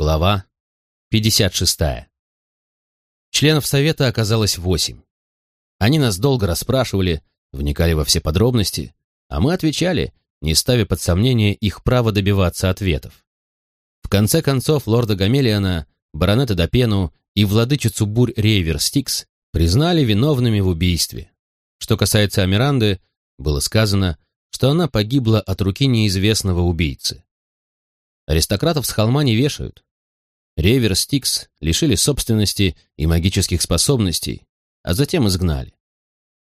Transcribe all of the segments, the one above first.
Глава 56. Членов совета оказалось восемь. Они нас долго расспрашивали, вникали во все подробности, а мы отвечали, не ставя под сомнение их право добиваться ответов. В конце концов, лорда Гамелиана, баронета Допену и владычицу бурь Рейвер Стикс признали виновными в убийстве. Что касается Амиранды, было сказано, что она погибла от руки неизвестного убийцы. Аристократов с холма не вешают. Ревер Стикс лишили собственности и магических способностей, а затем изгнали.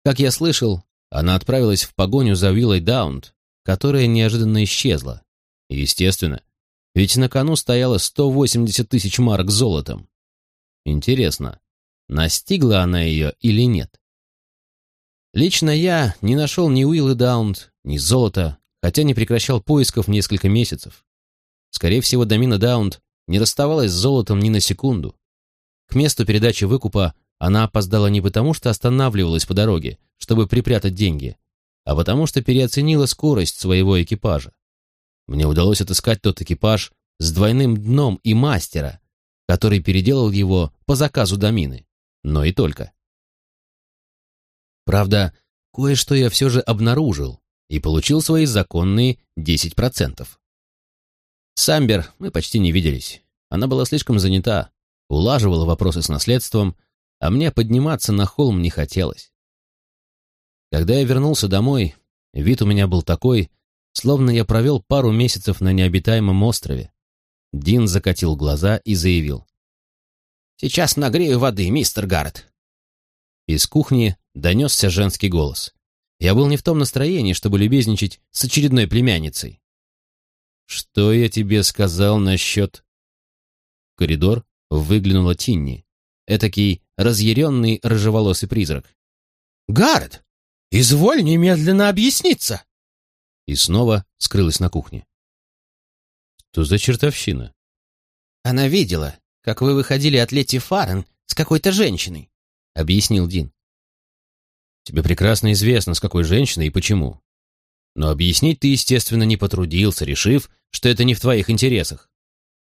Как я слышал, она отправилась в погоню за Виллой Даунт, которая неожиданно исчезла. естественно, ведь на кону стояло 180 тысяч марок золотом. Интересно, настигла она ее или нет? Лично я не нашел ни Уиллы Даунт, ни золота, хотя не прекращал поисков несколько месяцев. Скорее всего, Дамина Даунт не расставалась с золотом ни на секунду. К месту передачи выкупа она опоздала не потому, что останавливалась по дороге, чтобы припрятать деньги, а потому что переоценила скорость своего экипажа. Мне удалось отыскать тот экипаж с двойным дном и мастера, который переделал его по заказу Дамины, но и только. Правда, кое-что я все же обнаружил и получил свои законные 10%. Самбер мы почти не виделись. Она была слишком занята, улаживала вопросы с наследством, а мне подниматься на холм не хотелось. Когда я вернулся домой, вид у меня был такой, словно я провел пару месяцев на необитаемом острове. Дин закатил глаза и заявил. «Сейчас нагрею воды, мистер Гаррет». Из кухни донесся женский голос. Я был не в том настроении, чтобы любезничать с очередной племянницей. «Что я тебе сказал насчет...» В коридор выглянула Тинни, этакий разъяренный рыжеволосый призрак. «Гаррет, изволь немедленно объясниться!» И снова скрылась на кухне. «Что за чертовщина?» «Она видела, как вы выходили от Лети Фарен с какой-то женщиной», — объяснил Дин. «Тебе прекрасно известно, с какой женщиной и почему. Но объяснить ты, естественно, не потрудился, решив, что это не в твоих интересах.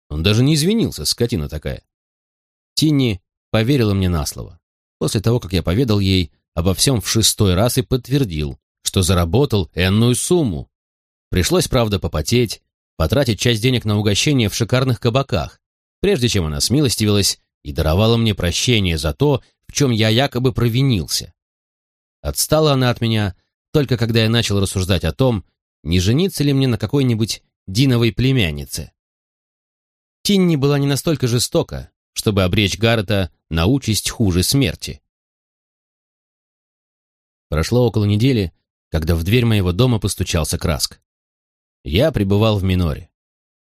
Он даже не извинился, скотина такая. Тинни поверила мне на слово. После того, как я поведал ей обо всем в шестой раз и подтвердил, что заработал энную сумму. Пришлось, правда, попотеть, потратить часть денег на угощение в шикарных кабаках, прежде чем она смилостивилась и даровала мне прощение за то, в чем я якобы провинился. Отстала она от меня только когда я начал рассуждать о том, не жениться ли мне на какой-нибудь Диновой племяннице. Тинни была не настолько жестока, чтобы обречь Гаррета на участь хуже смерти. Прошло около недели, когда в дверь моего дома постучался Краск. Я пребывал в Миноре.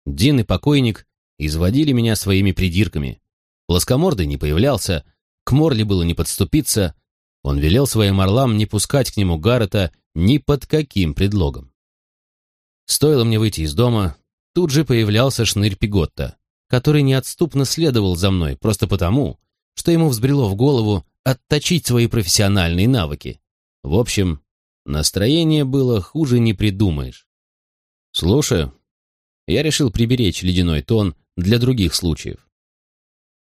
Дин и покойник изводили меня своими придирками. Плоскомордый не появлялся, к Морли было не подступиться, он велел своим орлам не пускать к нему Гаррета ни под каким предлогом. Стоило мне выйти из дома, тут же появлялся шнырь Пиготта, который неотступно следовал за мной просто потому, что ему взбрело в голову отточить свои профессиональные навыки. В общем, настроение было хуже не придумаешь. Слушаю. Я решил приберечь ледяной тон для других случаев.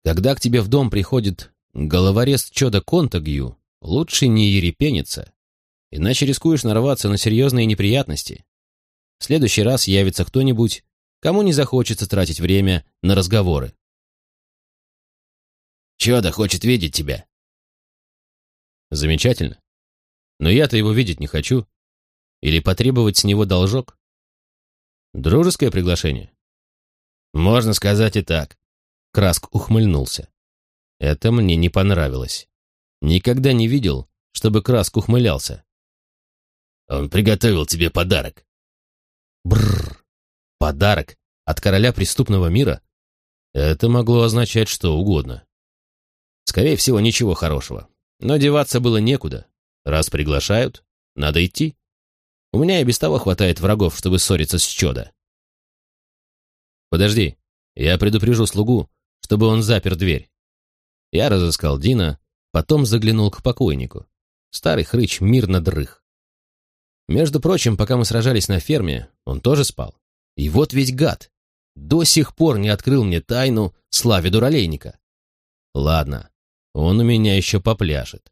Когда к тебе в дом приходит головорез Чода Контагью, лучше не ерепениться, иначе рискуешь нарваться на серьезные неприятности. В следующий раз явится кто-нибудь, кому не захочется тратить время на разговоры. Чёда хочет видеть тебя. Замечательно. Но я-то его видеть не хочу. Или потребовать с него должок. Дружеское приглашение? Можно сказать и так. Краск ухмыльнулся. Это мне не понравилось. Никогда не видел, чтобы Краск ухмылялся. Он приготовил тебе подарок. Бррр. Подарок от короля преступного мира? Это могло означать что угодно. Скорее всего, ничего хорошего. Но деваться было некуда. Раз приглашают, надо идти. У меня и без того хватает врагов, чтобы ссориться с Чода. Подожди, я предупрежу слугу, чтобы он запер дверь. Я разыскал Дина, потом заглянул к покойнику. Старый хрыч мирно дрых. Между прочим, пока мы сражались на ферме, он тоже спал. И вот ведь гад. до сих пор не открыл мне тайну славе дуралейника. Ладно, он у меня еще попляшет.